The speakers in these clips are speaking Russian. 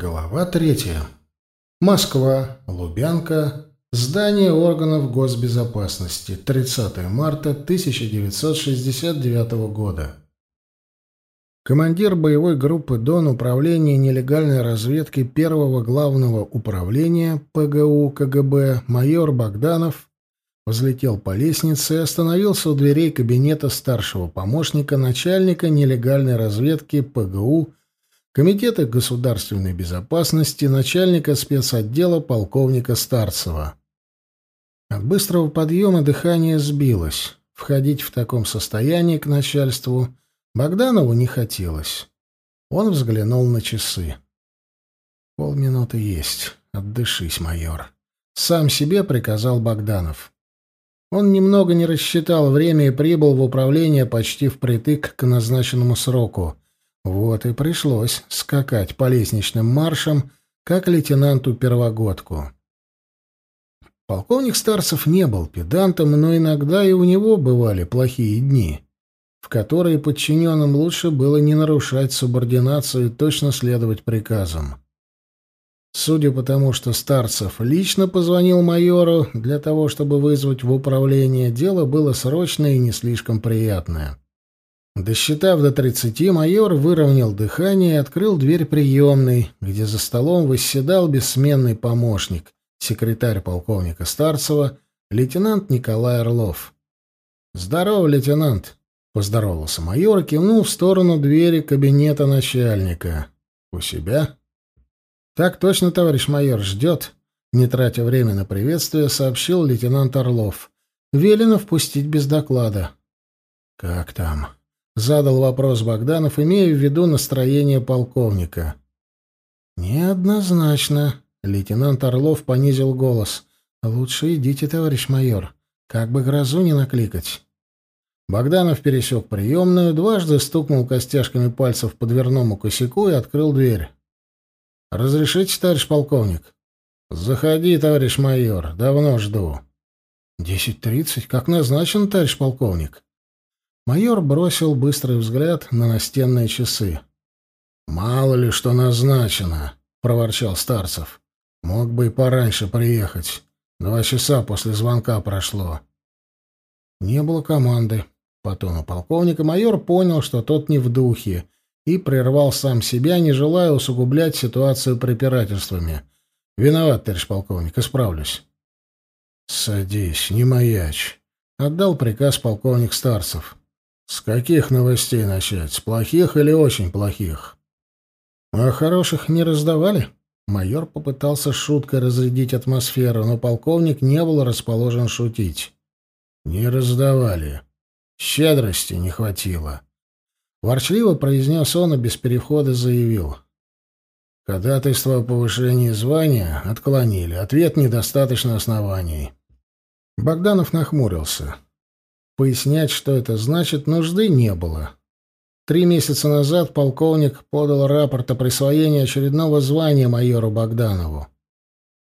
Глава третья. Москва, Лубянка, здание органов госбезопасности, 30 марта 1969 года. Командир боевой группы Дон управления нелегальной разведки первого главного управления ПГУ КГБ майор Богданов взлетел по лестнице и остановился у дверей кабинета старшего помощника начальника нелегальной разведки ПГУ Комитета государственной безопасности начальника спецотдела полковника Старцева. От быстрого подъема дыхание сбилось. Входить в таком состоянии к начальству Богданову не хотелось. Он взглянул на часы. «Полминуты есть. Отдышись, майор». Сам себе приказал Богданов. Он немного не рассчитал время и прибыл в управление почти впритык к назначенному сроку — вот и пришлось скакать по лестничным маршам, как лейтенанту Первогодку. Полковник Старцев не был педантом, но иногда и у него бывали плохие дни, в которые подчиненным лучше было не нарушать субординацию и точно следовать приказам. Судя по тому, что Старцев лично позвонил майору для того, чтобы вызвать в управление, дело было срочное и не слишком приятное. Досчитав до тридцати, майор выровнял дыхание и открыл дверь приемной, где за столом восседал бессменный помощник, секретарь полковника Старцева, лейтенант Николай Орлов. «Здорово, лейтенант!» — поздоровался майор и кивнул в сторону двери кабинета начальника. «У себя?» «Так точно, товарищ майор, ждет», — не тратя время на приветствие, сообщил лейтенант Орлов. «Велено впустить без доклада». «Как там?» Задал вопрос Богданов, имея в виду настроение полковника. «Неоднозначно», — лейтенант Орлов понизил голос. «Лучше идите, товарищ майор, как бы грозу не накликать». Богданов пересек приемную, дважды стукнул костяшками пальцев по дверному косяку и открыл дверь. «Разрешите, товарищ полковник?» «Заходи, товарищ майор, давно жду». «Десять тридцать, как назначено, товарищ полковник». Майор бросил быстрый взгляд на настенные часы. «Мало ли что назначено», — проворчал Старцев. «Мог бы и пораньше приехать. Два часа после звонка прошло». Не было команды. По тону полковника майор понял, что тот не в духе, и прервал сам себя, не желая усугублять ситуацию препирательствами. «Виноват, товарищ полковник, исправлюсь». «Садись, не маячь», — отдал приказ полковник Старцев. С каких новостей начать? С плохих или очень плохих? А хороших не раздавали? Майор попытался шуткой разрядить атмосферу, но полковник не был расположен шутить. Не раздавали. Щедрости не хватило. Ворчливо произнес он и без перехода заявил. Ходатайство о повышении звания отклонили. Ответ недостаточно оснований. Богданов нахмурился. Пояснять, что это значит, нужды не было. Три месяца назад полковник подал рапорт о присвоении очередного звания майору Богданову.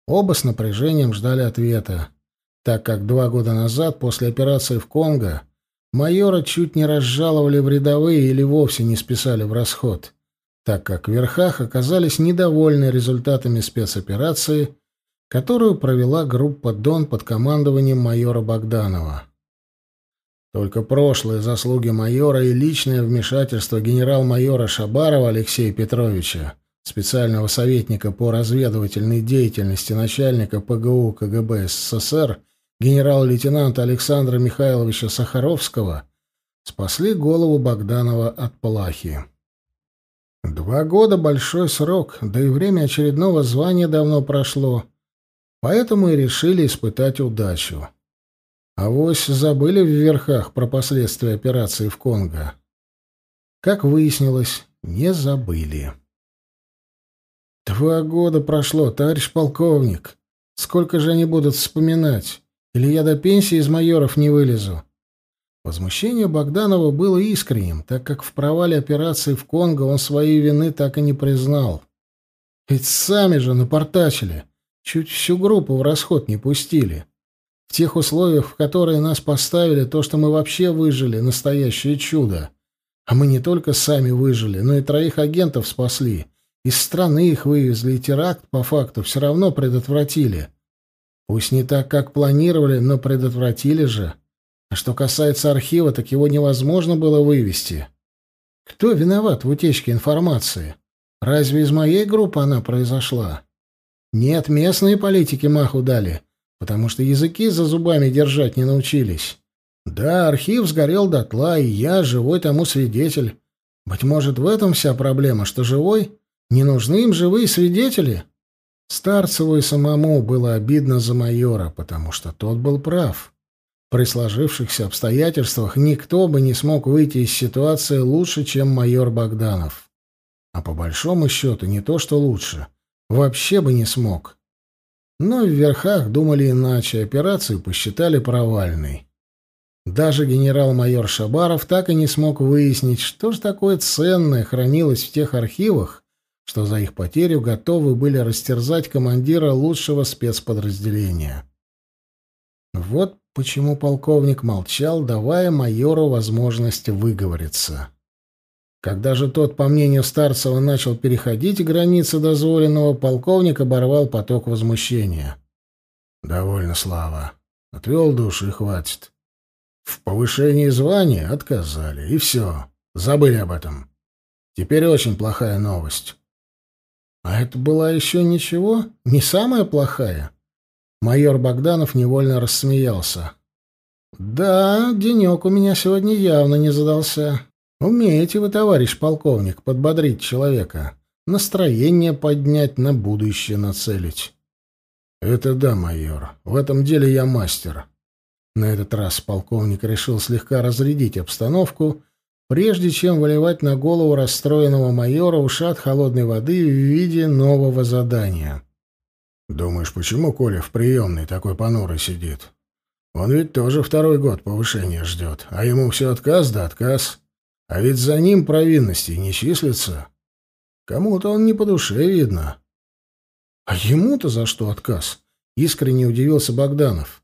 Оба с напряжением ждали ответа, так как два года назад, после операции в Конго, майора чуть не разжаловали в рядовые или вовсе не списали в расход, так как в верхах оказались недовольны результатами спецоперации, которую провела группа «Дон» под командованием майора Богданова. Только прошлые заслуги майора и личное вмешательство генерал-майора Шабарова Алексея Петровича, специального советника по разведывательной деятельности начальника ПГУ КГБ СССР, генерал-лейтенанта Александра Михайловича Сахаровского, спасли голову Богданова от плахи. Два года — большой срок, да и время очередного звания давно прошло, поэтому и решили испытать удачу. А вось забыли в верхах про последствия операции в Конго. Как выяснилось, не забыли. Два года прошло, товарищ полковник. Сколько же они будут вспоминать? Или я до пенсии из майоров не вылезу? Возмущение Богданова было искренним, так как в провале операции в Конго он своей вины так и не признал. Ведь сами же напортачили, чуть всю группу в расход не пустили. В тех условиях, в которые нас поставили, то, что мы вообще выжили, настоящее чудо. А мы не только сами выжили, но и троих агентов спасли. Из страны их вывезли, и теракт, по факту, все равно предотвратили. Пусть не так, как планировали, но предотвратили же. А что касается архива, так его невозможно было вывести. Кто виноват в утечке информации? Разве из моей группы она произошла? Нет, местные политики маху дали, потому что языки за зубами держать не научились. Да, архив сгорел дотла, и я живой тому свидетель. Быть может, в этом вся проблема, что живой? Не нужны им живые свидетели? Старцеву и самому было обидно за майора, потому что тот был прав. При сложившихся обстоятельствах никто бы не смог выйти из ситуации лучше, чем майор Богданов. А по большому счету не то, что лучше. Вообще бы не смог. Но в верхах думали иначе, операцию посчитали провальной. Даже генерал-майор Шабаров так и не смог выяснить, что же такое ценное хранилось в тех архивах, что за их потерю готовы были растерзать командира лучшего спецподразделения. Вот почему полковник молчал, давая майору возможность выговориться. Когда же тот, по мнению Старцева, начал переходить границы дозволенного, полковник оборвал поток возмущения. «Довольно, Слава. Отвел душу и хватит. В повышении звания отказали, и все. Забыли об этом. Теперь очень плохая новость». «А это была еще ничего? Не самая плохая?» Майор Богданов невольно рассмеялся. «Да, денек у меня сегодня явно не задался. Умеете вы, товарищ полковник, подбодрить человека, настроение поднять, на будущее нацелить». «Это да, майор. В этом деле я мастер». На этот раз полковник решил слегка разрядить обстановку, прежде чем выливать на голову расстроенного майора ушат холодной воды в виде нового задания. Думаешь, почему Коля в приемной такой понурый сидит? Он ведь тоже второй год повышения ждет, а ему все отказ да отказ. А ведь за ним провинностей не числится. Кому-то он не по душе, видно. А ему-то за что отказ? Искренне удивился Богданов.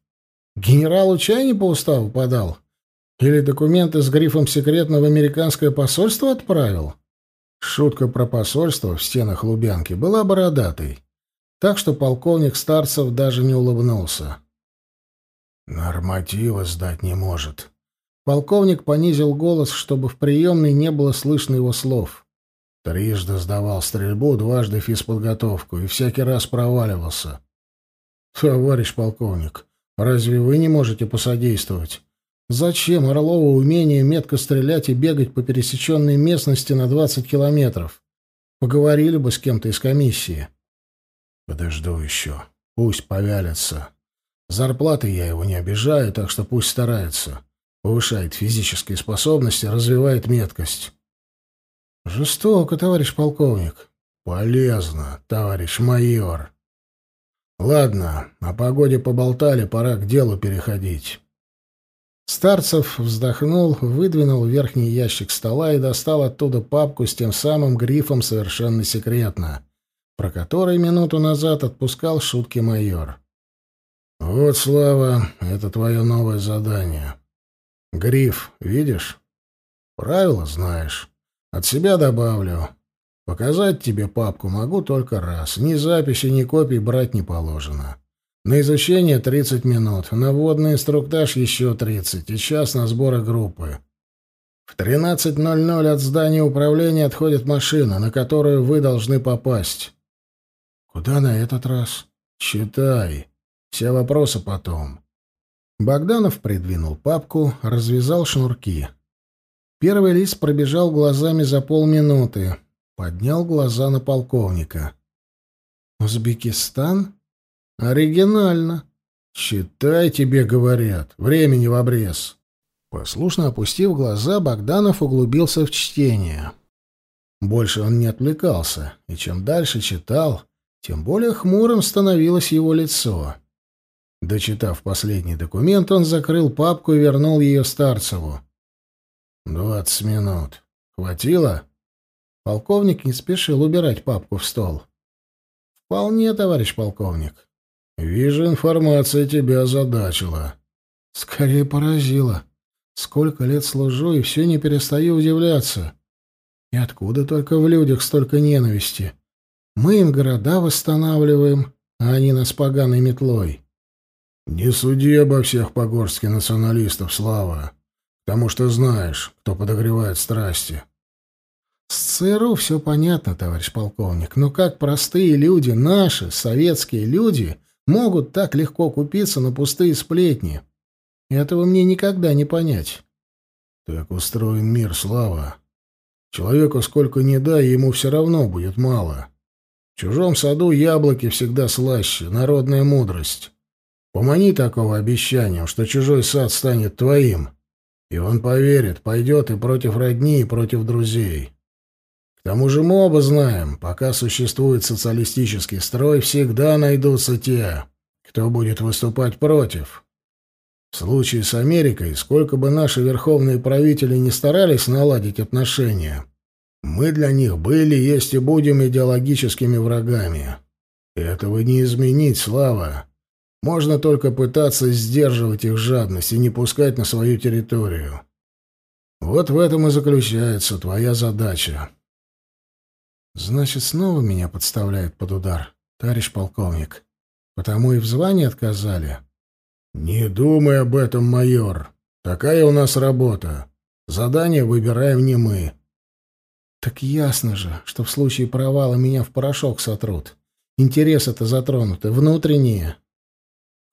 Генералу чай не по уставу подал? Или документы с грифом «секретно» в американское посольство отправил? Шутка про посольство в стенах Лубянки была бородатой так что полковник Старцев даже не улыбнулся. «Норматива сдать не может». Полковник понизил голос, чтобы в приемной не было слышно его слов. Трижды сдавал стрельбу, дважды физподготовку и всякий раз проваливался. «Товарищ полковник, разве вы не можете посодействовать? Зачем Орлову умение метко стрелять и бегать по пересеченной местности на двадцать километров? Поговорили бы с кем-то из комиссии». Подожду еще. Пусть повялится. Зарплаты я его не обижаю, так что пусть старается. Повышает физические способности, развивает меткость. Жестоко, товарищ полковник. Полезно, товарищ майор. Ладно, о погоде поболтали, пора к делу переходить. Старцев вздохнул, выдвинул верхний ящик стола и достал оттуда папку с тем самым грифом «Совершенно секретно» про который минуту назад отпускал шутки майор. «Вот, Слава, это твое новое задание. Гриф, видишь? Правила знаешь. От себя добавлю. Показать тебе папку могу только раз. Ни записи, ни копий брать не положено. На изучение 30 минут, на вводный инструктаж еще 30 и час на сборы группы. В 13.00 от здания управления отходит машина, на которую вы должны попасть. Куда на этот раз? Читай. Все вопросы потом. Богданов придвинул папку, развязал шнурки. Первый лист пробежал глазами за полминуты. Поднял глаза на полковника. «Узбекистан? Оригинально. Читай, тебе говорят. Времени в обрез». Послушно опустив глаза, Богданов углубился в чтение. Больше он не отвлекался, и чем дальше читал, тем более хмурым становилось его лицо. Дочитав последний документ, он закрыл папку и вернул ее Старцеву. «Двадцать минут. Хватило?» Полковник не спешил убирать папку в стол. «Вполне, товарищ полковник». «Вижу, информация тебя озадачила». «Скорее поразила. Сколько лет служу, и все не перестаю удивляться. И откуда только в людях столько ненависти?» Мы им города восстанавливаем, а они нас поганой метлой. Не суди обо всех погорских националистов, Слава, потому что знаешь, кто подогревает страсти. С ЦРУ все понятно, товарищ полковник, но как простые люди, наши, советские люди, могут так легко купиться на пустые сплетни? Этого мне никогда не понять. Так устроен мир, Слава. Человеку сколько ни дай, ему все равно будет мало. В чужом саду яблоки всегда слаще, народная мудрость. Помани такого обещанием, что чужой сад станет твоим, и он поверит, пойдет и против родни, и против друзей. К тому же мы оба знаем, пока существует социалистический строй, всегда найдутся те, кто будет выступать против. В случае с Америкой, сколько бы наши верховные правители не старались наладить отношения, мы для них были, есть и будем идеологическими врагами. Этого не изменить, Слава. Можно только пытаться сдерживать их жадность и не пускать на свою территорию. Вот в этом и заключается твоя задача. Значит, снова меня подставляют под удар, товарищ полковник. Потому и в звании отказали. Не думай об этом, майор. Такая у нас работа. Задание выбираем не мы. Так ясно же, что в случае провала меня в порошок сотрут. Интересы-то затронуты, внутренние.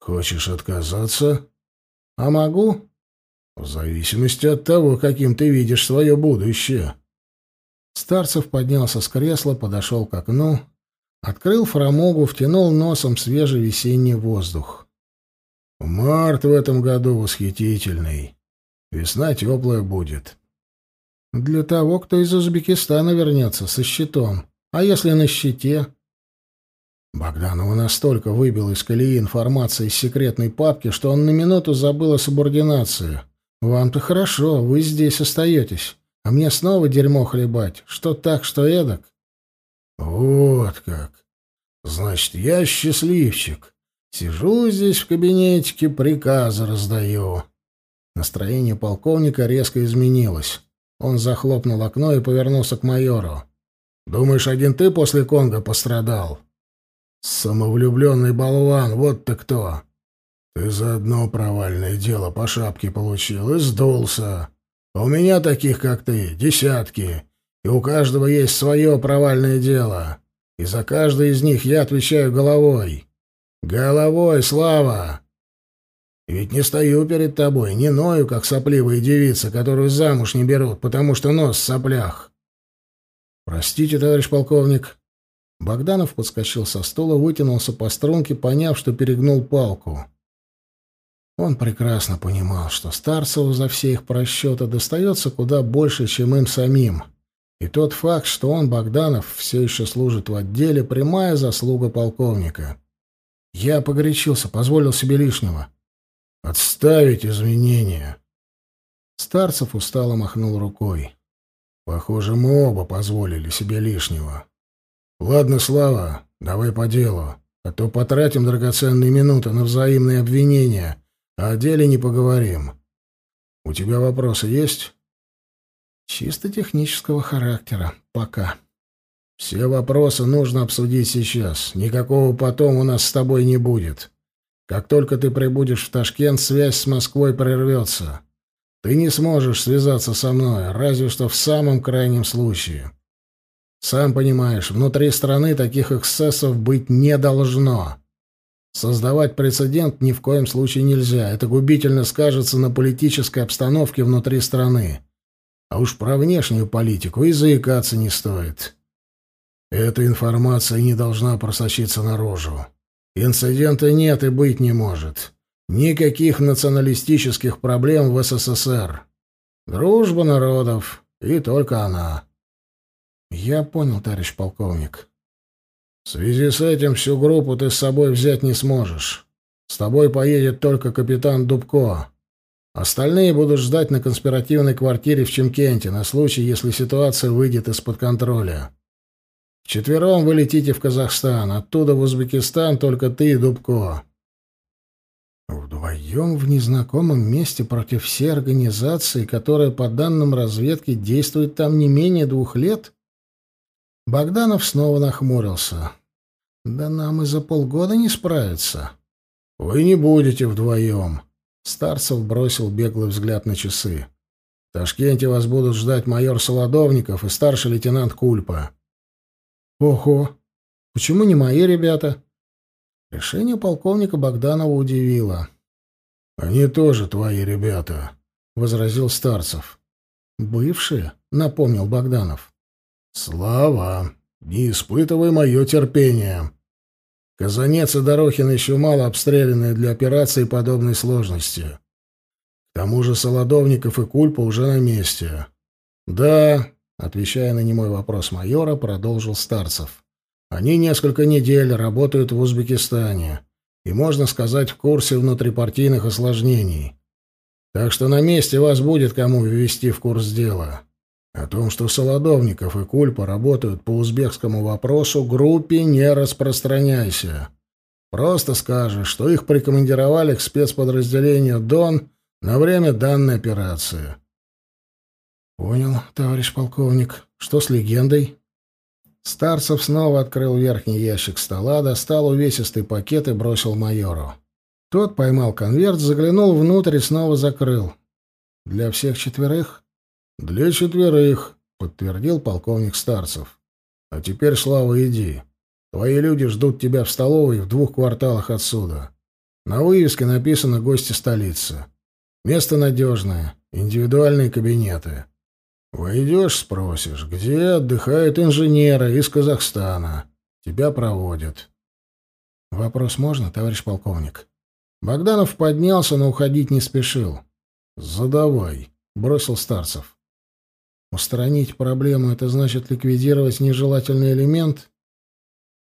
Хочешь отказаться? А могу? В зависимости от того, каким ты видишь свое будущее. Старцев поднялся с кресла, подошел к окну, открыл фрамугу, втянул носом свежий весенний воздух. Март в этом году восхитительный. Весна теплая будет. Для того, кто из Узбекистана вернется со щитом. А если на щите? Богданова настолько выбил из колеи информации из секретной папки, что он на минуту забыл о субординации. Вам-то хорошо, вы здесь остаетесь. А мне снова дерьмо хлебать. Что так, что эдак? Вот как. Значит, я счастливчик. Сижу здесь в кабинетике, приказы раздаю. Настроение полковника резко изменилось. Он захлопнул окно и повернулся к майору. «Думаешь, один ты после Конга пострадал?» «Самовлюбленный болван, вот ты кто! Ты за одно провальное дело по шапке получил и сдулся. А у меня таких, как ты, десятки, и у каждого есть свое провальное дело, и за каждое из них я отвечаю головой. Головой, Слава! Ведь не стою перед тобой, не ною, как сопливая девица, которую замуж не берут, потому что нос в соплях. Простите, товарищ полковник. Богданов подскочил со стула, вытянулся по струнке, поняв, что перегнул палку. Он прекрасно понимал, что Старцеву за все их просчеты достается куда больше, чем им самим. И тот факт, что он, Богданов, все еще служит в отделе, прямая заслуга полковника. Я погорячился, позволил себе лишнего. «Отставить изменения!» Старцев устало махнул рукой. «Похоже, мы оба позволили себе лишнего. Ладно, Слава, давай по делу, а то потратим драгоценные минуты на взаимные обвинения» А о деле не поговорим. У тебя вопросы есть? Чисто технического характера. Пока. Все вопросы нужно обсудить сейчас. Никакого потом у нас с тобой не будет. Как только ты прибудешь в Ташкент, связь с Москвой прервется. Ты не сможешь связаться со мной, разве что в самом крайнем случае. Сам понимаешь, внутри страны таких эксцессов быть не должно. Создавать прецедент ни в коем случае нельзя. Это губительно скажется на политической обстановке внутри страны. А уж про внешнюю политику и заикаться не стоит. Эта информация не должна просочиться наружу. Инцидента нет и быть не может. Никаких националистических проблем в СССР. Дружба народов, и только она. Я понял, товарищ полковник. В связи с этим всю группу ты с собой взять не сможешь. С тобой поедет только капитан Дубко. Остальные будут ждать на конспиративной квартире в Чемкенте на случай, если ситуация выйдет из-под контроля. Вчетвером вы летите в Казахстан, оттуда в Узбекистан только ты и Дубко. Вдвоем в незнакомом месте против всей организации, которая, по данным разведки, действует там не менее двух лет? Богданов снова нахмурился. «Да нам и за полгода не справиться». «Вы не будете вдвоем». Старцев бросил беглый взгляд на часы. «В Ташкенте вас будут ждать майор Солодовников и старший лейтенант Кульпа». «Ого! Почему не мои ребята?» Решение полковника Богданова удивило. «Они тоже твои ребята», — возразил Старцев. «Бывшие?» — напомнил Богданов. «Слава, не испытывай мое терпение. Казанец и Дорохин еще мало обстрелянные для операции подобной сложности. К тому же Солодовников и Кульпа уже на месте». «Да», — отвечая на немой вопрос майора, продолжил Старцев. «Они несколько недель работают в Узбекистане и, можно сказать, в курсе внутрипартийных осложнений. Так что на месте вас будет кому ввести в курс дела. О том, что Солодовников и Кульпа работают по узбекскому вопросу, группе не распространяйся. Просто скажешь, что их прикомандировали к спецподразделению «Дон» на время данной операции. «Понял, товарищ полковник. Что с легендой?» Старцев снова открыл верхний ящик стола, достал увесистый пакет и бросил майору. Тот поймал конверт, заглянул внутрь и снова закрыл. «Для всех четверых?» «Для четверых», — подтвердил полковник Старцев. «А теперь, Слава, иди. Твои люди ждут тебя в столовой в двух кварталах отсюда. На вывеске написано «Гости столицы». Место надежное, индивидуальные кабинеты. Войдешь, спросишь, где отдыхают инженеры из Казахстана. Тебя проводят. Вопрос можно, товарищ полковник? Богданов поднялся, но уходить не спешил. Задавай, бросил Старцев. Устранить проблему — это значит ликвидировать нежелательный элемент?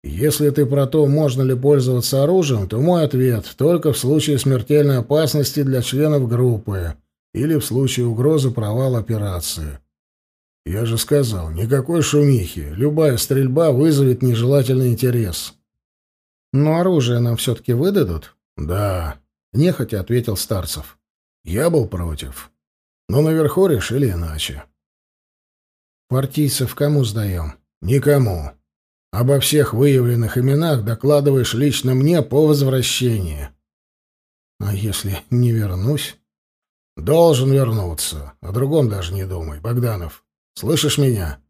Если ты про то, можно ли пользоваться оружием, то мой ответ — только в случае смертельной опасности для членов группы или в случае угрозы провала операции. Я же сказал, никакой шумихи, любая стрельба вызовет нежелательный интерес. Но оружие нам все-таки выдадут? Да, нехотя ответил Старцев. Я был против. Но наверху решили иначе. Партийцев кому сдаем? Никому. Обо всех выявленных именах докладываешь лично мне по возвращении. А если не вернусь? Должен вернуться. О другом даже не думай, Богданов. Слышишь меня?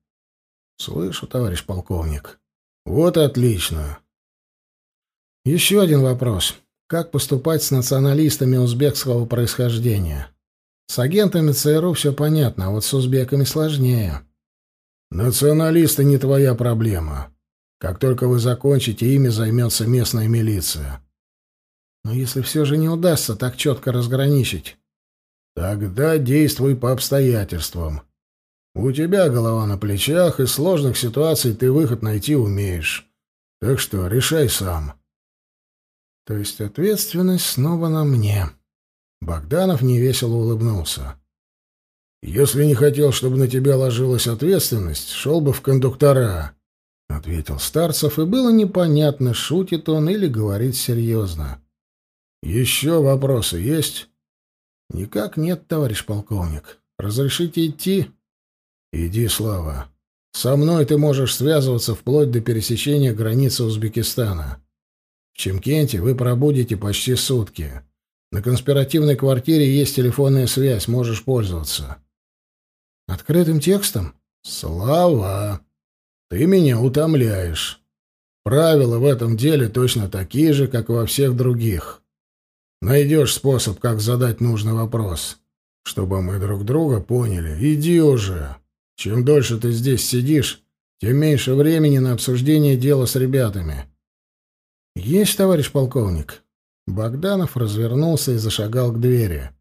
Слышу, товарищ полковник. Вот отлично. Еще один вопрос. Как поступать с националистами узбекского происхождения? С агентами ЦРУ все понятно, а вот с узбеками сложнее. Националисты не твоя проблема. Как только вы закончите, ими займется местная милиция. Но если все же не удастся так четко разграничить... Тогда действуй по обстоятельствам. У тебя голова на плечах, и сложных ситуаций ты выход найти умеешь. Так что решай сам. То есть ответственность снова на мне. Богданов невесело улыбнулся. Если не хотел, чтобы на тебя ложилась ответственность, шел бы в кондуктора, — ответил Старцев, и было непонятно, шутит он или говорит серьезно. — Еще вопросы есть? — Никак нет, товарищ полковник. Разрешите идти? «Иди, Слава. Со мной ты можешь связываться вплоть до пересечения границы Узбекистана. В Чемкенте вы пробудете почти сутки. На конспиративной квартире есть телефонная связь, можешь пользоваться». «Открытым текстом?» «Слава! Ты меня утомляешь. Правила в этом деле точно такие же, как во всех других. Найдешь способ, как задать нужный вопрос, чтобы мы друг друга поняли. Иди уже!» Чем дольше ты здесь сидишь, тем меньше времени на обсуждение дела с ребятами. Есть, товарищ полковник. Богданов развернулся и зашагал к двери.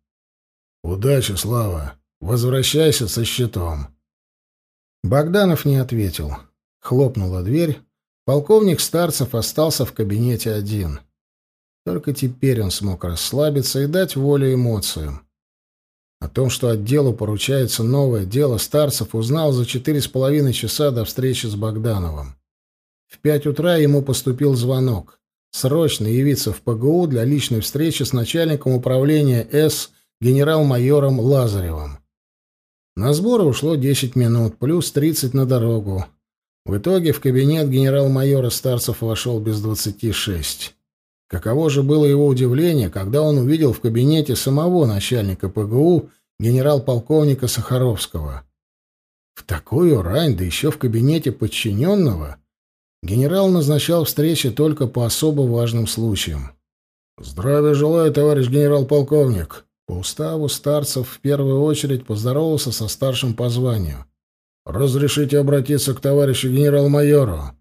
Удачи, Слава. Возвращайся со щитом. Богданов не ответил. Хлопнула дверь. Полковник Старцев остался в кабинете один. Только теперь он смог расслабиться и дать волю эмоциям. О том, что отделу поручается новое дело старцев, узнал за четыре с половиной часа до встречи с Богдановым. В пять утра ему поступил звонок. Срочно явиться в ПГУ для личной встречи с начальником управления С генерал-майором Лазаревым. На сборы ушло 10 минут, плюс 30 на дорогу. В итоге в кабинет генерал-майора Старцев вошел без двадцати шесть. Каково же было его удивление, когда он увидел в кабинете самого начальника ПГУ генерал-полковника Сахаровского. В такую рань, да еще в кабинете подчиненного, генерал назначал встречи только по особо важным случаям. «Здравия желаю, товарищ генерал-полковник!» По уставу Старцев в первую очередь поздоровался со старшим по званию. «Разрешите обратиться к товарищу генерал-майору?»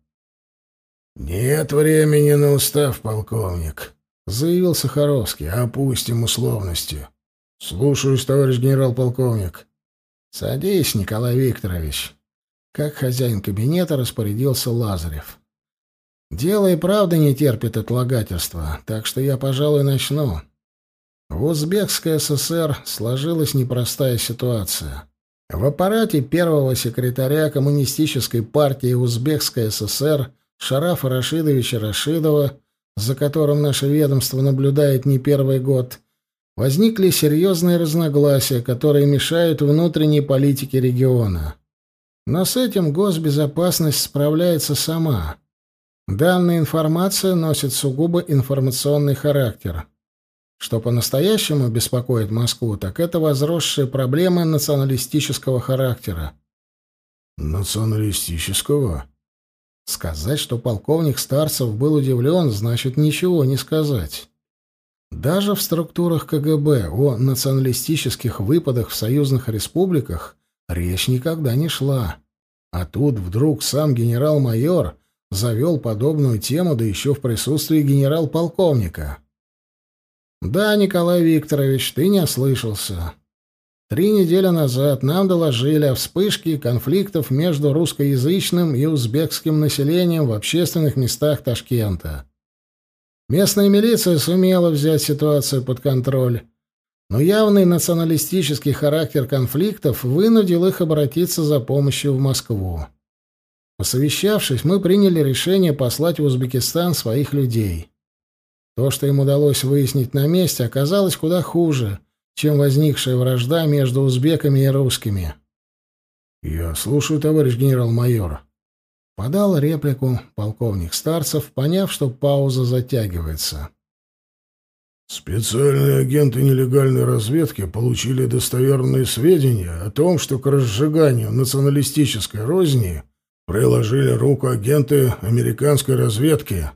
«Нет времени на устав, полковник», — заявил Сахаровский. «Опустим условности». «Слушаюсь, товарищ генерал-полковник». «Садись, Николай Викторович». Как хозяин кабинета распорядился Лазарев. «Дело и правда не терпит отлагательства, так что я, пожалуй, начну». В Узбекской ССР сложилась непростая ситуация. В аппарате первого секретаря Коммунистической партии Узбекской ССР Шарафа Рашидовича Рашидова, за которым наше ведомство наблюдает не первый год, возникли серьезные разногласия, которые мешают внутренней политике региона. Но с этим госбезопасность справляется сама. Данная информация носит сугубо информационный характер. Что по-настоящему беспокоит Москву, так это возросшие проблемы националистического характера. Националистического? Сказать, что полковник Старцев был удивлен, значит ничего не сказать. Даже в структурах КГБ о националистических выпадах в союзных республиках речь никогда не шла. А тут вдруг сам генерал-майор завел подобную тему, да еще в присутствии генерал-полковника. «Да, Николай Викторович, ты не ослышался. Три недели назад нам доложили о вспышке конфликтов между русскоязычным и узбекским населением в общественных местах Ташкента. Местная милиция сумела взять ситуацию под контроль, но явный националистический характер конфликтов вынудил их обратиться за помощью в Москву. Посовещавшись, мы приняли решение послать в Узбекистан своих людей. То, что им удалось выяснить на месте, оказалось куда хуже — чем возникшая вражда между узбеками и русскими. «Я слушаю, товарищ генерал-майор», — подал реплику полковник Старцев, поняв, что пауза затягивается. Специальные агенты нелегальной разведки получили достоверные сведения о том, что к разжиганию националистической розни приложили руку агенты американской разведки.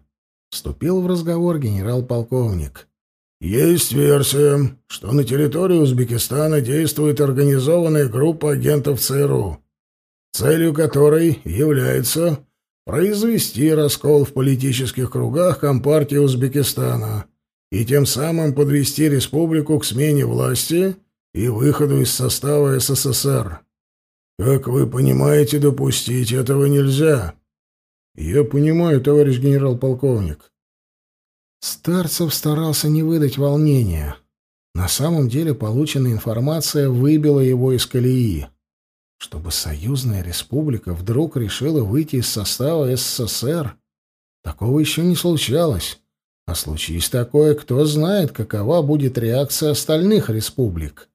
Вступил в разговор генерал-полковник. Есть версия, что на территории Узбекистана действует организованная группа агентов ЦРУ, целью которой является произвести раскол в политических кругах Компартии Узбекистана и тем самым подвести республику к смене власти и выходу из состава СССР. Как вы понимаете, допустить этого нельзя. Я понимаю, товарищ генерал-полковник. Старцев старался не выдать волнения. На самом деле полученная информация выбила его из колеи. Чтобы союзная республика вдруг решила выйти из состава СССР, такого еще не случалось. А случись такое, кто знает, какова будет реакция остальных республик.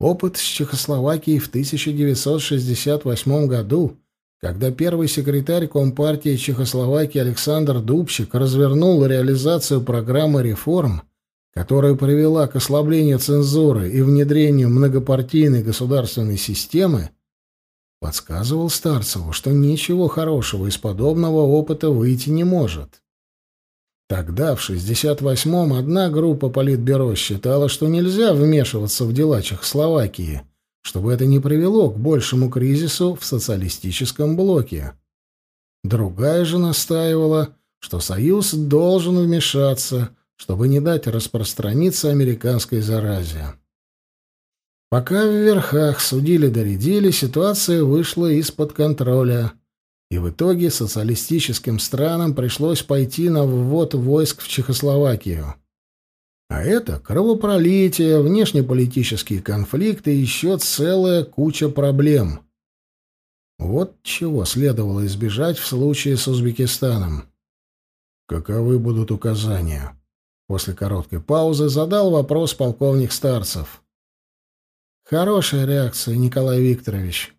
Опыт с Чехословакией в 1968 году когда первый секретарь Компартии Чехословакии Александр Дубчик развернул реализацию программы реформ, которая привела к ослаблению цензуры и внедрению многопартийной государственной системы, подсказывал Старцеву, что ничего хорошего из подобного опыта выйти не может. Тогда, в 68-м, одна группа политбюро считала, что нельзя вмешиваться в дела Чехословакии – чтобы это не привело к большему кризису в социалистическом блоке. Другая же настаивала, что Союз должен вмешаться, чтобы не дать распространиться американской заразе. Пока в верхах судили-доредили, ситуация вышла из-под контроля, и в итоге социалистическим странам пришлось пойти на ввод войск в Чехословакию. А это кровопролитие, внешнеполитические конфликты и еще целая куча проблем. Вот чего следовало избежать в случае с Узбекистаном. Каковы будут указания? После короткой паузы задал вопрос полковник Старцев. Хорошая реакция, Николай Викторович.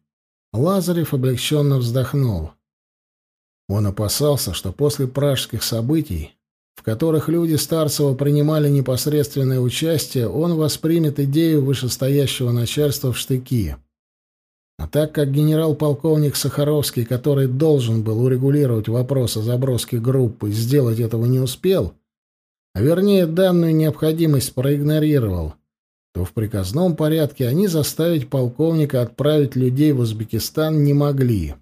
Лазарев облегченно вздохнул. Он опасался, что после пражских событий, в которых люди Старцева принимали непосредственное участие, он воспримет идею вышестоящего начальства в штыки. А так как генерал-полковник Сахаровский, который должен был урегулировать вопрос о заброске группы, сделать этого не успел, а вернее данную необходимость проигнорировал, то в приказном порядке они заставить полковника отправить людей в Узбекистан не могли.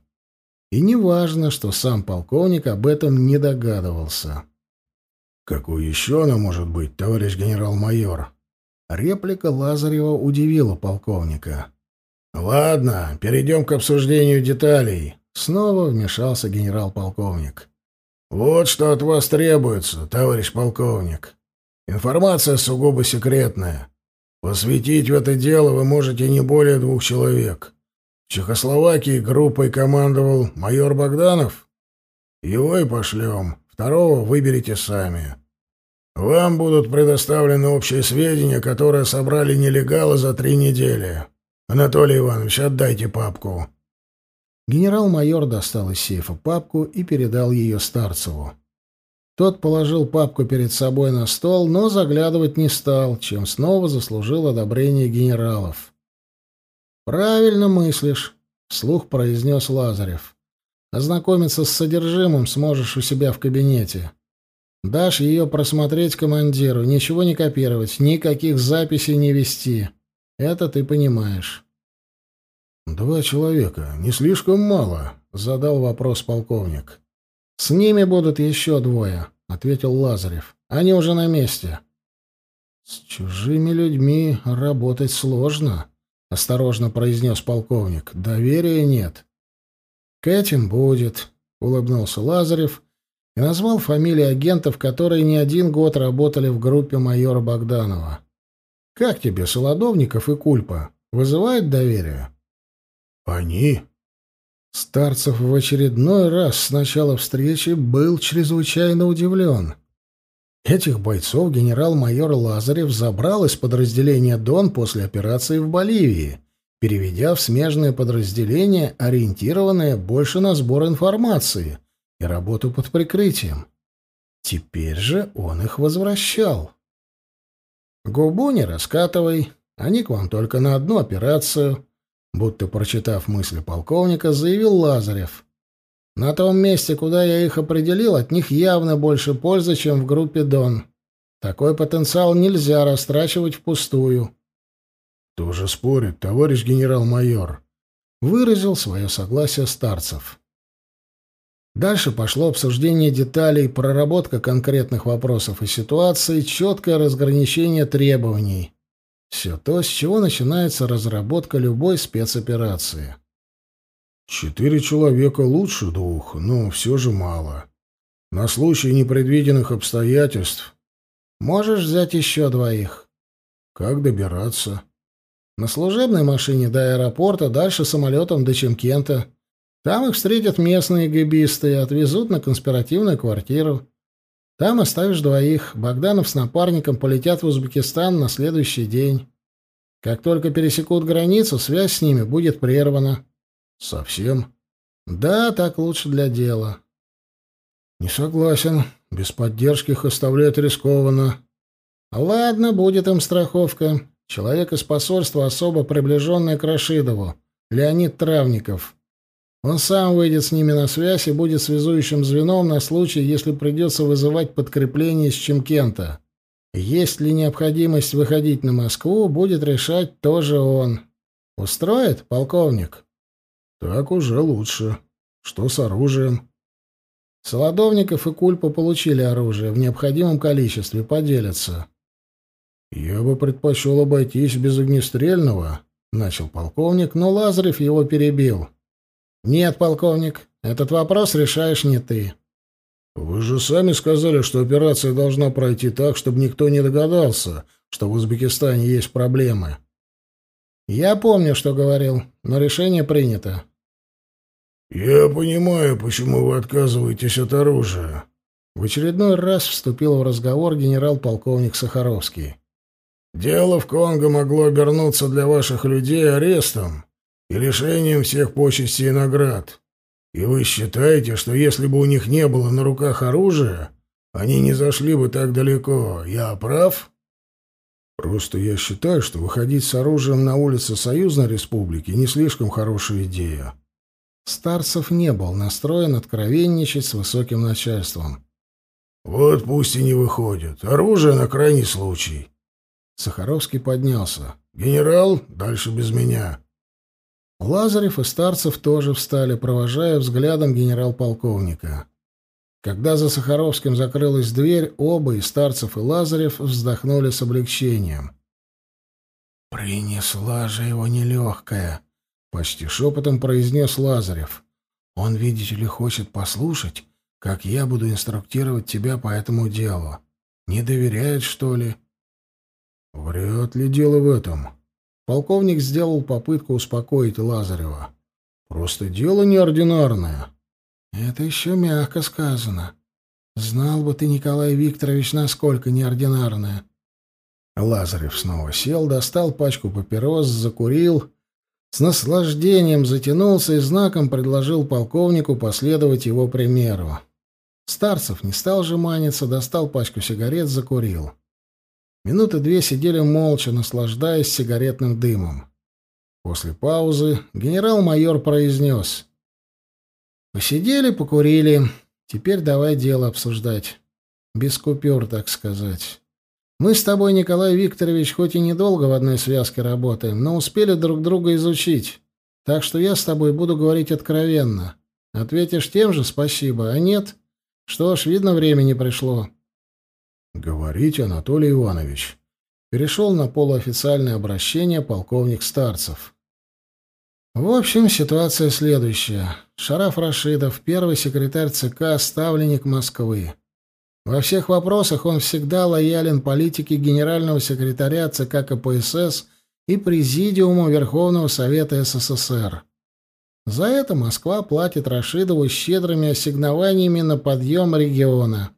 И не важно, что сам полковник об этом не догадывался. «Какой еще она может быть, товарищ генерал-майор?» Реплика Лазарева удивила полковника. «Ладно, перейдем к обсуждению деталей», — снова вмешался генерал-полковник. «Вот что от вас требуется, товарищ полковник. Информация сугубо секретная. Посвятить в это дело вы можете не более двух человек. В Чехословакии группой командовал майор Богданов. Его и пошлем. Второго выберите сами. Вам будут предоставлены общие сведения, которые собрали нелегалы за три недели. Анатолий Иванович, отдайте папку. Генерал-майор достал из сейфа папку и передал ее Старцеву. Тот положил папку перед собой на стол, но заглядывать не стал, чем снова заслужил одобрение генералов. «Правильно мыслишь», — вслух произнес Лазарев. «Ознакомиться с содержимым сможешь у себя в кабинете. Дашь ее просмотреть командиру, ничего не копировать, никаких записей не вести. Это ты понимаешь». «Два человека. Не слишком мало?» — задал вопрос полковник. «С ними будут еще двое», — ответил Лазарев. «Они уже на месте». «С чужими людьми работать сложно», — осторожно произнес полковник. «Доверия нет». «К этим будет», — улыбнулся Лазарев и назвал фамилии агентов, которые не один год работали в группе майора Богданова. «Как тебе, Солодовников и Кульпа? Вызывает доверие?» «Они?» Старцев в очередной раз с начала встречи был чрезвычайно удивлен. Этих бойцов генерал-майор Лазарев забрал из подразделения «Дон» после операции в Боливии, переведя в смежное подразделение, ориентированное больше на сбор информации и работу под прикрытием. Теперь же он их возвращал. «Губу не раскатывай, они к вам только на одну операцию», Будто прочитав мысли полковника, заявил Лазарев. «На том месте, куда я их определил, от них явно больше пользы, чем в группе «Дон». Такой потенциал нельзя растрачивать впустую». «Тоже спорит, товарищ генерал-майор», — выразил свое согласие Старцев. Дальше пошло обсуждение деталей, проработка конкретных вопросов и ситуаций, четкое разграничение требований. Все то, с чего начинается разработка любой спецоперации. Четыре человека лучше двух, но все же мало. На случай непредвиденных обстоятельств. Можешь взять еще двоих. Как добираться? На служебной машине до аэропорта, дальше самолетом до Чемкента. Там их встретят местные гибисты и отвезут на конспиративную квартиру. Там оставишь двоих. Богданов с напарником полетят в Узбекистан на следующий день. Как только пересекут границу, связь с ними будет прервана. Совсем? Да, так лучше для дела. Не согласен. Без поддержки их оставлять рискованно. Ладно, будет им страховка. Человек из посольства, особо приближенный к Рашидову. Леонид Травников. Он сам выйдет с ними на связь и будет связующим звеном на случай, если придется вызывать подкрепление из Чемкента. Есть ли необходимость выходить на Москву, будет решать тоже он. Устроит, полковник? Так уже лучше. Что с оружием? Солодовников и Кульпа получили оружие в необходимом количестве, поделятся. Я бы предпочел обойтись без огнестрельного, начал полковник, но Лазарев его перебил. «Нет, полковник, этот вопрос решаешь не ты». «Вы же сами сказали, что операция должна пройти так, чтобы никто не догадался, что в Узбекистане есть проблемы». «Я помню, что говорил, но решение принято». «Я понимаю, почему вы отказываетесь от оружия». В очередной раз вступил в разговор генерал-полковник Сахаровский. «Дело в Конго могло обернуться для ваших людей арестом и лишением всех почестей и наград. И вы считаете, что если бы у них не было на руках оружия, они не зашли бы так далеко? Я прав? Просто я считаю, что выходить с оружием на улицы Союзной Республики не слишком хорошая идея. Старцев не был настроен откровенничать с высоким начальством. «Вот пусть и не выходят. Оружие на крайний случай». Сахаровский поднялся. «Генерал, дальше без меня». Лазарев и Старцев тоже встали, провожая взглядом генерал-полковника. Когда за Сахаровским закрылась дверь, оба, и Старцев, и Лазарев, вздохнули с облегчением. «Принесла же его нелегкая», — почти шепотом произнес Лазарев. «Он, видите ли, хочет послушать, как я буду инструктировать тебя по этому делу. Не доверяет, что ли?» «Вряд ли дело в этом». Полковник сделал попытку успокоить Лазарева. «Просто дело неординарное». «Это еще мягко сказано. Знал бы ты, Николай Викторович, насколько неординарное». Лазарев снова сел, достал пачку папирос, закурил, с наслаждением затянулся и знаком предложил полковнику последовать его примеру. Старцев не стал жеманиться, достал пачку сигарет, закурил. Минуты две сидели молча, наслаждаясь сигаретным дымом. После паузы генерал-майор произнес. «Посидели, покурили. Теперь давай дело обсуждать. Без купюр, так сказать. Мы с тобой, Николай Викторович, хоть и недолго в одной связке работаем, но успели друг друга изучить. Так что я с тобой буду говорить откровенно. Ответишь тем же спасибо, а нет? Что ж, видно, времени пришло. Говорите, Анатолий Иванович. Перешел на полуофициальное обращение полковник Старцев. В общем, ситуация следующая. Шараф Рашидов, первый секретарь ЦК, ставленник Москвы. Во всех вопросах он всегда лоялен политике генерального секретаря ЦК КПСС и Президиуму Верховного Совета СССР. За это Москва платит Рашидову щедрыми ассигнованиями на подъем региона.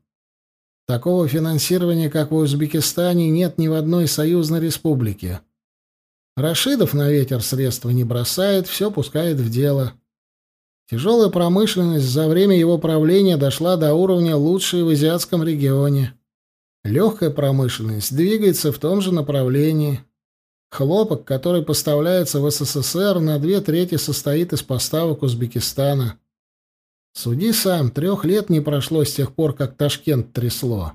Такого финансирования, как в Узбекистане, нет ни в одной союзной республике. Рашидов на ветер средства не бросает, все пускает в дело. Тяжелая промышленность за время его правления дошла до уровня лучшей в азиатском регионе. Легкая промышленность двигается в том же направлении. Хлопок, который поставляется в СССР, на две трети состоит из поставок Узбекистана. Суди сам, трех лет не прошло с тех пор, как Ташкент трясло.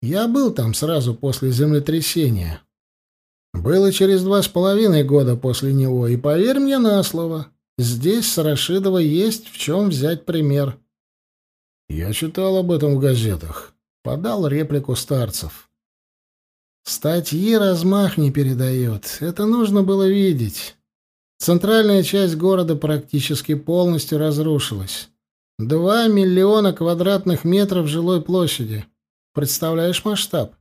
Я был там сразу после землетрясения. Было через два с половиной года после него, и поверь мне на слово, здесь с Рашидова есть в чем взять пример. Я читал об этом в газетах. Подал реплику старцев. Статьи размах не передает. Это нужно было видеть. Центральная часть города практически полностью разрушилась. Два миллиона квадратных метров жилой площади. Представляешь масштаб?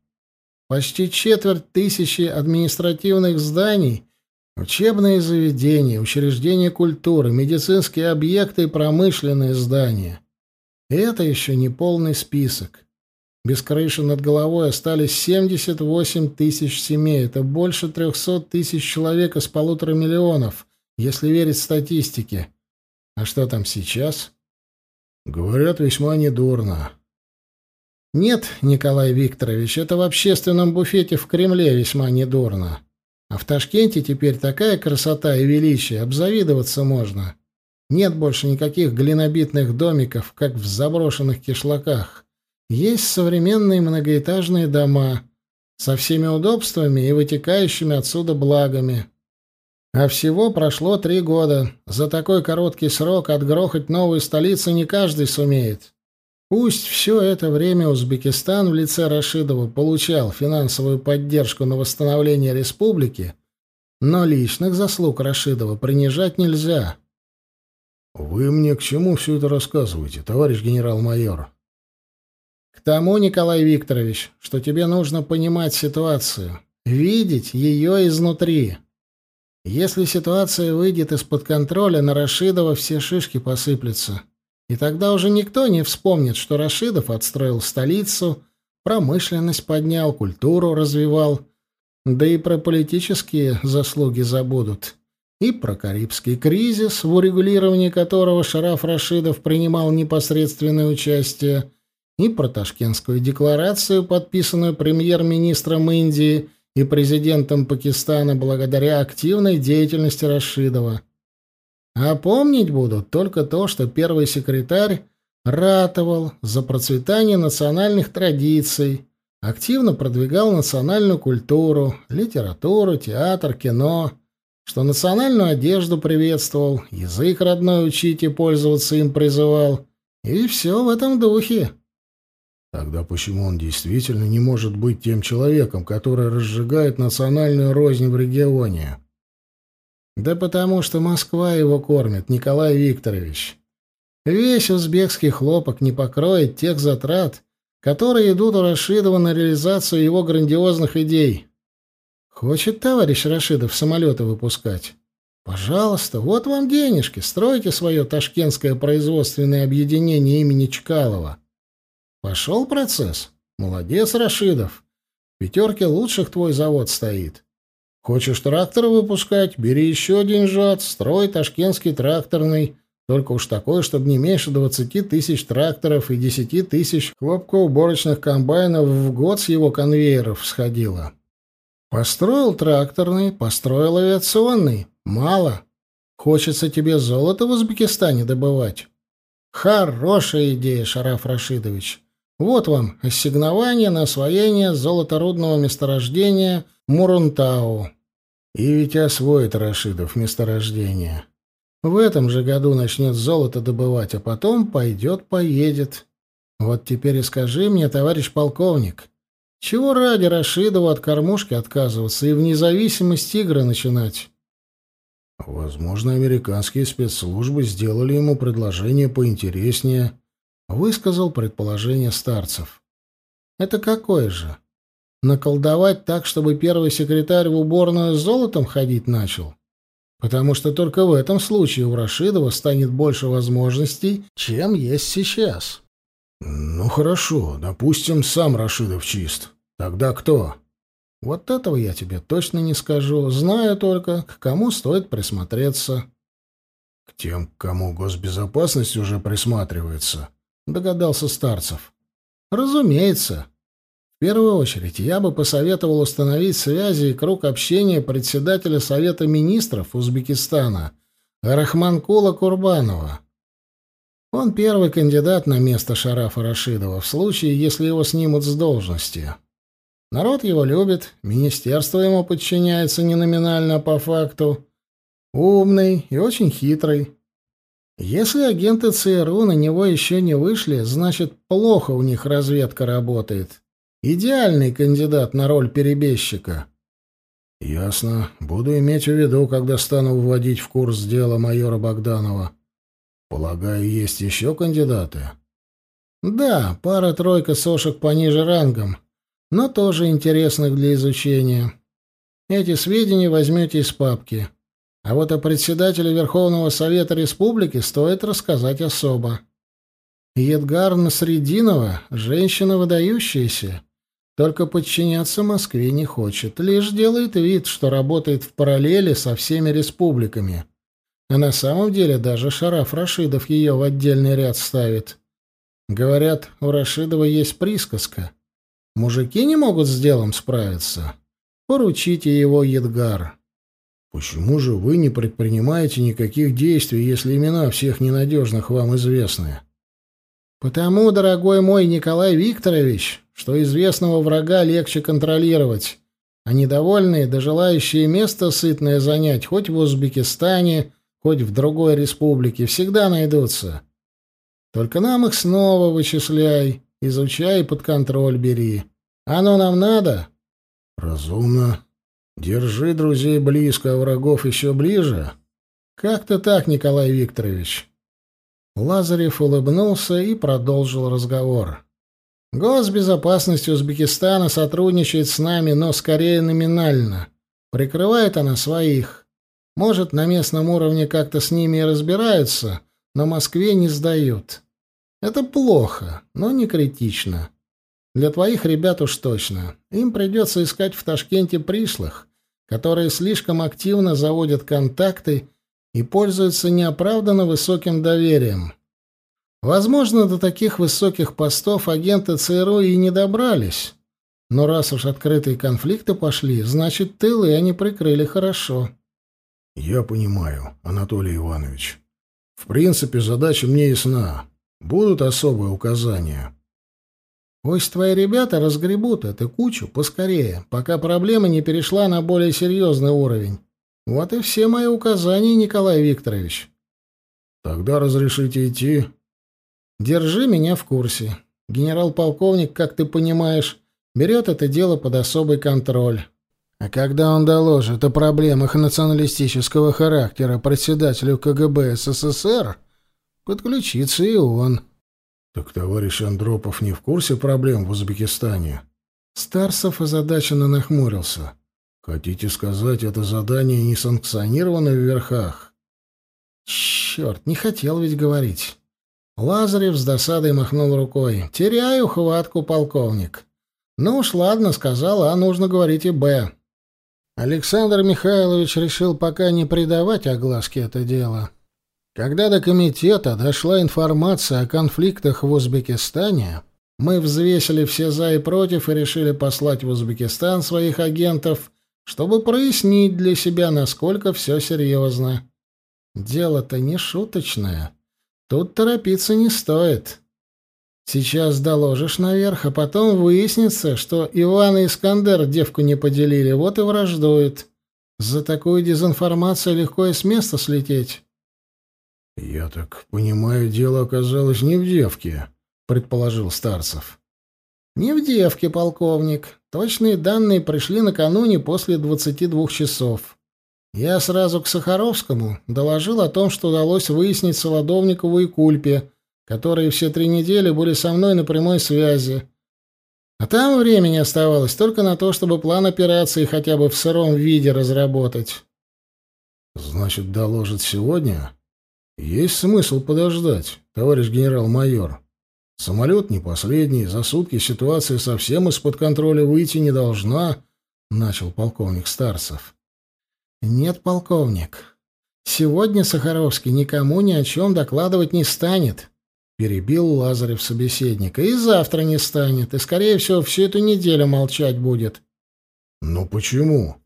Почти четверть тысячи административных зданий, учебные заведения, учреждения культуры, медицинские объекты и промышленные здания. Это еще не полный список. Без крыши над головой остались 78 тысяч семей. Это больше 300 тысяч человек из полутора миллионов, если верить статистике. А что там сейчас? Говорят, весьма недурно. Нет, Николай Викторович, это в общественном буфете в Кремле весьма недурно. А в Ташкенте теперь такая красота и величие, обзавидоваться можно. Нет больше никаких глинобитных домиков, как в заброшенных кишлаках. Есть современные многоэтажные дома со всеми удобствами и вытекающими отсюда благами. А всего прошло три года. За такой короткий срок отгрохать новую столицу не каждый сумеет. Пусть все это время Узбекистан в лице Рашидова получал финансовую поддержку на восстановление республики, но личных заслуг Рашидова принижать нельзя. «Вы мне к чему все это рассказываете, товарищ генерал-майор?» «К тому, Николай Викторович, что тебе нужно понимать ситуацию, видеть ее изнутри». Если ситуация выйдет из-под контроля, на Рашидова все шишки посыплются. И тогда уже никто не вспомнит, что Рашидов отстроил столицу, промышленность поднял, культуру развивал, да и про политические заслуги забудут. и про Карибский кризис, в урегулировании которого Шараф Рашидов принимал непосредственное участие, и про Ташкентскую декларацию, подписанную премьер-министром Индии и президентом Пакистана благодаря активной деятельности Рашидова. А помнить будут только то, что первый секретарь ратовал за процветание национальных традиций, активно продвигал национальную культуру, литературу, театр, кино – что национальную одежду приветствовал, язык родной учить и пользоваться им призывал. И все в этом духе. Тогда почему он действительно не может быть тем человеком, который разжигает национальную рознь в регионе? Да потому что Москва его кормит, Николай Викторович. Весь узбекский хлопок не покроет тех затрат, которые идут у Рашидова на реализацию его грандиозных идей. Хочет товарищ Рашидов самолеты выпускать? Пожалуйста, вот вам денежки, стройте свое ташкентское производственное объединение имени Чкалова. Пошел процесс. Молодец, Рашидов. В пятерке лучших твой завод стоит. Хочешь трактор выпускать? Бери еще деньжат, строй ташкентский тракторный. Только уж такой, чтобы не меньше двадцати тысяч тракторов и десяти тысяч хлопкоуборочных комбайнов в год с его конвейеров сходило. Построил тракторный, построил авиационный. Мало. Хочется тебе золото в Узбекистане добывать. Хорошая идея, Шараф Рашидович. Вот вам ассигнование на освоение золоторудного месторождения Мурунтау. И ведь освоит Рашидов месторождение. В этом же году начнет золото добывать, а потом пойдет-поедет. Вот теперь и скажи мне, товарищ полковник, чего ради Рашидову от кормушки отказываться и в независимость игры начинать? Возможно, американские спецслужбы сделали ему предложение поинтереснее, высказал предположение старцев. Это какое же? Наколдовать так, чтобы первый секретарь в уборную с золотом ходить начал? Потому что только в этом случае у Рашидова станет больше возможностей, чем есть сейчас. Ну хорошо, допустим, сам Рашидов чист. Тогда кто? Вот этого я тебе точно не скажу. Знаю только, к кому стоит присмотреться. К тем, к кому госбезопасность уже присматривается, догадался Старцев. Разумеется. В первую очередь, я бы посоветовал установить связи и круг общения председателя Совета министров Узбекистана Рахманкула Курбанова. Он первый кандидат на место Шарафа Рашидова в случае, если его снимут с должности. Народ его любит, министерство ему подчиняется не номинально, а по факту. Умный и очень хитрый. Если агенты ЦРУ на него еще не вышли, значит, плохо у них разведка работает. Идеальный кандидат на роль перебежчика. Ясно. Буду иметь в виду, когда стану вводить в курс дела майора Богданова. Полагаю, есть еще кандидаты? Да, пара-тройка сошек пониже рангом, но тоже интересных для изучения. Эти сведения возьмете из папки. А вот о председателе Верховного Совета Республики стоит рассказать особо. Едгар Насрединова — женщина выдающаяся, только подчиняться Москве не хочет, лишь делает вид, что работает в параллели со всеми республиками. А на самом деле даже Шараф Рашидов ее в отдельный ряд ставит. Говорят, у Рашидова есть присказка. Мужики не могут с делом справиться. Поручите его Едгар. Почему же вы не предпринимаете никаких действий, если имена всех ненадежных вам известны? Потому, дорогой мой Николай Викторович, что известного врага легче контролировать, а недовольные да желающие место сытное занять хоть в Узбекистане, хоть в другой республике, всегда найдутся. Только нам их снова вычисляй, изучай и под контроль бери. Оно нам надо? Разумно. Держи друзей близко, а врагов еще ближе. Как-то так, Николай Викторович. Лазарев улыбнулся и продолжил разговор. Госбезопасность Узбекистана сотрудничает с нами, но скорее номинально. Прикрывает она своих. Может, на местном уровне как-то с ними и разбираются, но Москве не сдают. Это плохо, но не критично. Для твоих ребят уж точно. Им придется искать в Ташкенте пришлых, которые слишком активно заводят контакты и пользуются неоправданно высоким доверием. Возможно, до таких высоких постов агенты ЦРУ и не добрались. Но раз уж открытые конфликты пошли, значит, тылы они прикрыли хорошо. Я понимаю, Анатолий Иванович. В принципе, задача мне ясна. Будут особые указания. Пусть твои ребята разгребут эту кучу поскорее, пока проблема не перешла на более серьезный уровень. Вот и все мои указания, Николай Викторович. Тогда разрешите идти. Держи меня в курсе. Генерал-полковник, как ты понимаешь, берет это дело под особый контроль. А когда он доложит о проблемах националистического характера председателю КГБ СССР, подключится и он. Так товарищ Андропов не в курсе проблем в Узбекистане? Старцев озадаченно нахмурился. Хотите сказать, это задание не санкционировано в верхах? Черт, не хотел ведь говорить. Лазарев с досадой махнул рукой. «Теряю хватку, полковник». «Ну уж ладно, сказал, а нужно говорить и «Б». Александр Михайлович решил пока не придавать огласке это дело. Когда до комитета дошла информация о конфликтах в Узбекистане, мы взвесили все «за» и «против» и решили послать в Узбекистан своих агентов, чтобы прояснить для себя, насколько все серьезно. Дело-то не шуточное. Тут торопиться не стоит. Сейчас доложишь наверх, а потом выяснится, что Иван и Искандер девку не поделили, вот и враждуют. За такую дезинформацию легко и с места слететь. — Я так понимаю, дело оказалось не в девке, — предположил Старцев. — Не в девке, полковник. Точные данные пришли накануне после двадцати двух часов. Я сразу к Сахаровскому доложил о том, что удалось выяснить Солодовникову и Кульпе, которые все три недели были со мной на прямой связи. А там времени оставалось только на то, чтобы план операции хотя бы в сыром виде разработать. Значит, доложит сегодня? Есть смысл подождать, товарищ генерал-майор. Самолет не последний, за сутки ситуация совсем из-под контроля выйти не должна, начал полковник Старцев. «Нет, полковник. Сегодня Сахаровский никому ни о чем докладывать не станет», — перебил Лазарев собеседника. «И завтра не станет, и, скорее всего, всю эту неделю молчать будет». «Ну почему?»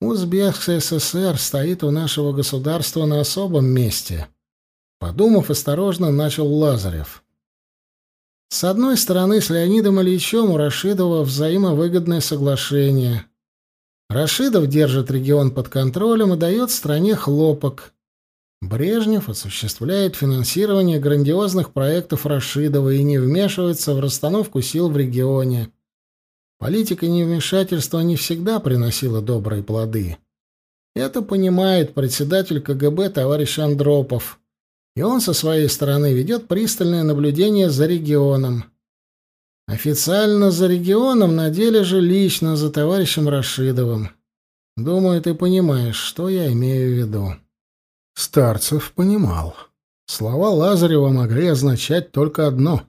«Узбекская ССР стоит у нашего государства на особом месте», — подумав осторожно, начал Лазарев. «С одной стороны, с Леонидом Ильичем у Рашидова взаимовыгодное соглашение». Рашидов держит регион под контролем и дает стране хлопок. Брежнев осуществляет финансирование грандиозных проектов Рашидова и не вмешивается в расстановку сил в регионе. Политика невмешательства не всегда приносила добрые плоды. Это понимает председатель КГБ товарищ Андропов, и он со своей стороны ведет пристальное наблюдение за регионом. Официально за регионом, на деле же лично за товарищем Рашидовым. Думаю, ты понимаешь, что я имею в виду. Старцев понимал. Слова Лазарева могли означать только одно.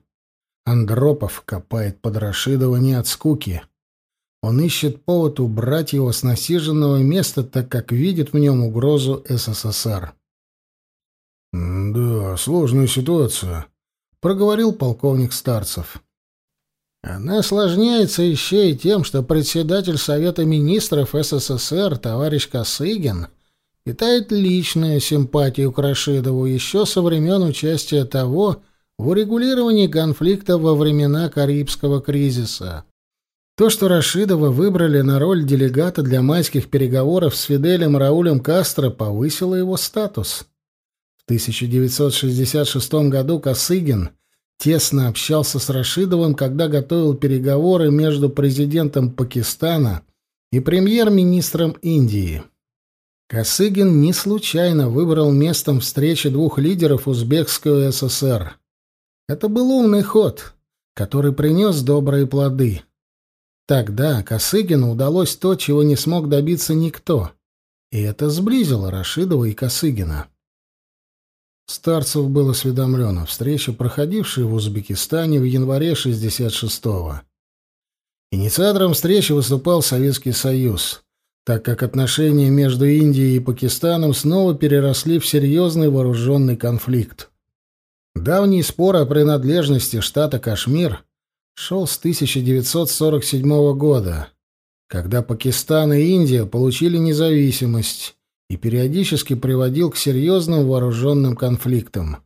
Андропов копает под Рашидова не от скуки. Он ищет повод убрать его с насиженного места, так как видит в нем угрозу СССР. «Да, сложная ситуация», — проговорил полковник Старцев. Она осложняется еще и тем, что председатель Совета министров СССР товарищ Косыгин питает личную симпатию к Рашидову еще со времен участия того в урегулировании конфликта во времена Карибского кризиса. То, что Рашидова выбрали на роль делегата для майских переговоров с Фиделем Раулем Кастро, повысило его статус. В 1966 году Косыгин – тесно общался с Рашидовым, когда готовил переговоры между президентом Пакистана и премьер-министром Индии. Косыгин не случайно выбрал местом встречи двух лидеров Узбекского ССР. Это был умный ход, который принес добрые плоды. Тогда Косыгину удалось то, чего не смог добиться никто, и это сблизило Рашидова и Косыгина. Старцев был осведомлен о встрече, проходившей в Узбекистане в январе 66-го. Инициатором встречи выступал Советский Союз. так как отношения между Индией и Пакистаном снова переросли в серьезный вооруженный конфликт. Давний спор о принадлежности штата Кашмир шел с 1947 года, когда Пакистан и Индия получили независимость и периодически приводил к серьезным вооруженным конфликтам.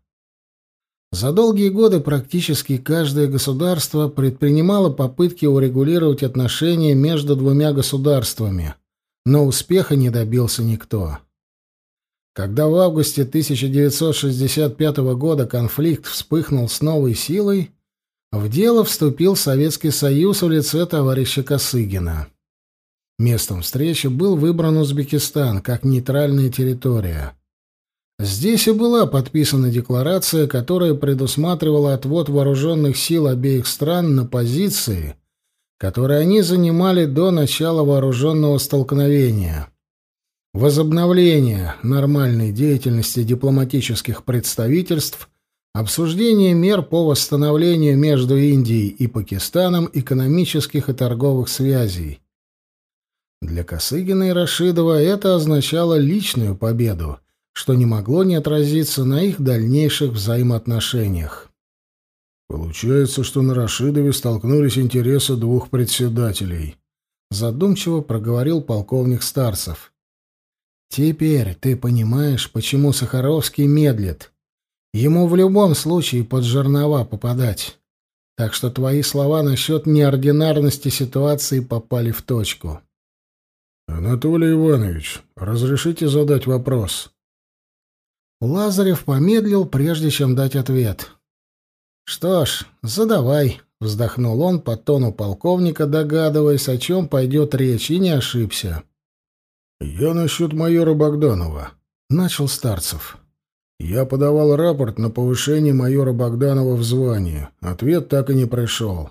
За долгие годы практически каждое государство предпринимало попытки урегулировать отношения между двумя государствами, но успеха не добился никто. Когда в августе 1965 года конфликт вспыхнул с новой силой, в дело вступил Советский Союз в лице товарища Косыгина. Местом встречи был выбран Узбекистан как нейтральная территория. Здесь и была подписана декларация, которая предусматривала отвод вооруженных сил обеих стран на позиции, которые они занимали до начала вооруженного столкновения. Возобновление нормальной деятельности дипломатических представительств, обсуждение мер по восстановлению между Индией и Пакистаном экономических и торговых связей. Для Косыгина и Рашидова это означало личную победу – что не могло не отразиться на их дальнейших взаимоотношениях. Получается, что на Рашидове столкнулись интересы двух председателей. Задумчиво проговорил полковник Старцев. Теперь ты понимаешь, почему Сахаровский медлит. Ему в любом случае под жернова попадать. Так что твои слова насчет неординарности ситуации попали в точку. Анатолий Иванович, разрешите задать вопрос? Лазарев помедлил, прежде чем дать ответ. «Что ж, задавай», — вздохнул он по тону полковника, догадываясь, о чем пойдет речь, и не ошибся. «Я насчет майора Богданова», — начал Старцев. «Я подавал рапорт на повышение майора Богданова в звании. Ответ так и не пришел».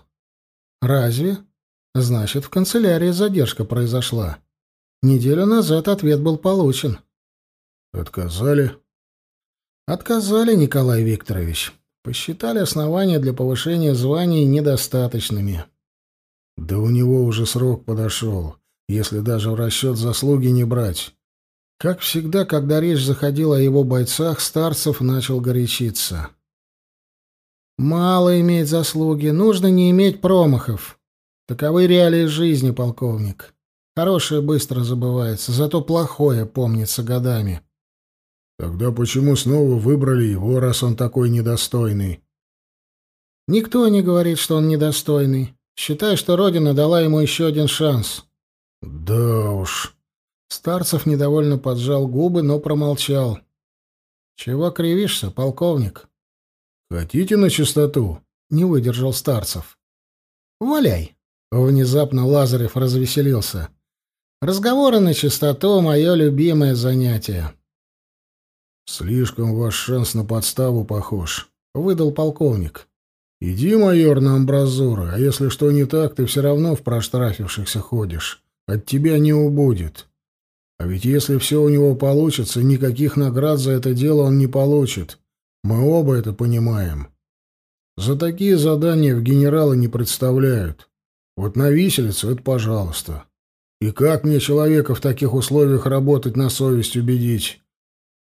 «Разве? Значит, в канцелярии задержка произошла. Неделю назад ответ был получен». «Отказали?» Отказали, Николай Викторович. Посчитали основания для повышения званий недостаточными. Да у него уже срок подошел, если даже в расчет заслуги не брать. Как всегда, когда речь заходила о его бойцах, Старцев начал горячиться. «Мало иметь заслуги, нужно не иметь промахов. Таковы реалии жизни, полковник. Хорошее быстро забывается, зато плохое помнится годами». Тогда почему снова выбрали его, раз он такой недостойный? Никто не говорит, что он недостойный. Считай, что Родина дала ему еще один шанс. Да уж. Старцев недовольно поджал губы, но промолчал. Чего кривишься, полковник? Хотите на чистоту? Не выдержал Старцев. Валяй. Внезапно Лазарев развеселился. Разговоры на чистоту — мое любимое занятие. «Слишком ваш шанс на подставу похож», — выдал полковник. «Иди, майор, на амбразуру, а если что не так, ты все равно в проштрафившихся ходишь. От тебя не убудет. А ведь если все у него получится, никаких наград за это дело он не получит. Мы оба это понимаем. За такие задания в генералы не представляют. Вот на виселицу — это пожалуйста. И как мне человека в таких условиях работать на совесть убедить?»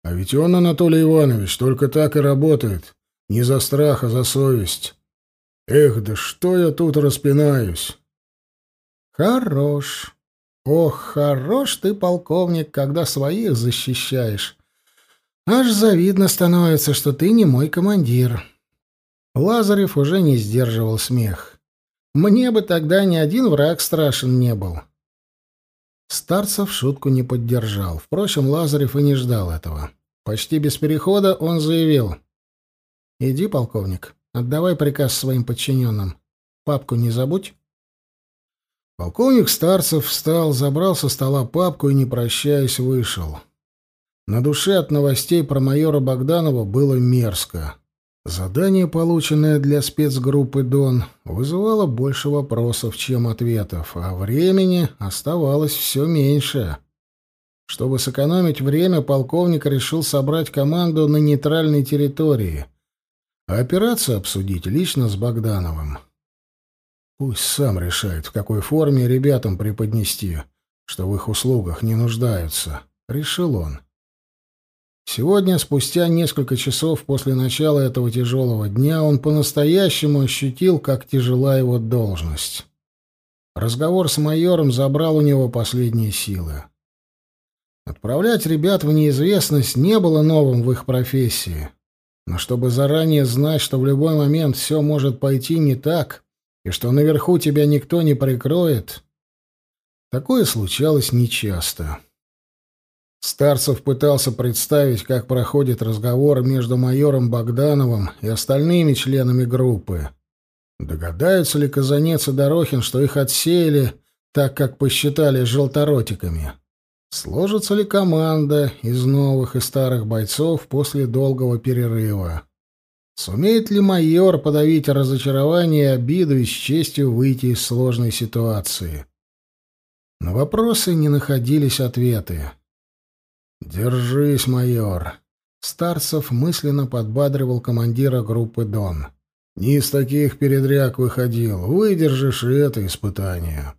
А ведь он, Анатолий Иванович, только так и работает. Не за страх, а за совесть. Эх, да что я тут распинаюсь? Хорош. Ох, хорош ты, полковник, когда своих защищаешь. Аж завидно становится, что ты не мой командир. Лазарев уже не сдерживал смех. Мне бы тогда ни один враг страшен не был. Старцев шутку не поддержал. Впрочем, Лазарев и не ждал этого. Почти без перехода он заявил. «Иди, полковник, отдавай приказ своим подчиненным. Папку не забудь». Полковник Старцев встал, забрал со стола папку и, не прощаясь, вышел. На душе от новостей про майора Богданова было мерзко. Задание, полученное для спецгруппы «Дон», вызывало больше вопросов, чем ответов, а времени оставалось все меньше. Чтобы сэкономить время, полковник решил собрать команду на нейтральной территории, а операцию обсудить лично с Богдановым. Пусть сам решает, в какой форме ребятам преподнести. что в их услугах не нуждаются, решил он. Сегодня, спустя несколько часов после начала этого тяжелого дня, он по-настоящему ощутил, как тяжела его должность. Разговор с майором забрал у него последние силы. Отправлять ребят в неизвестность не было новым в их профессии. Но чтобы заранее знать, что в любой момент все может пойти не так, и что наверху тебя никто не прикроет, такое случалось нечасто. Старцев пытался представить, как проходит разговор между майором Богдановым и остальными членами группы. Догадаются ли Казанец и Дорохин, что их отсеяли, так как посчитали желторотиками? Сложится ли команда из новых и старых бойцов после долгого перерыва? Сумеет ли майор подавить разочарование и обиду и с честью выйти из сложной ситуации? На вопросы не находились ответы. «Держись, майор!» Старцев мысленно подбадривал командира группы «Дон». «Не из таких передряг выходил. Выдержишь и это испытание».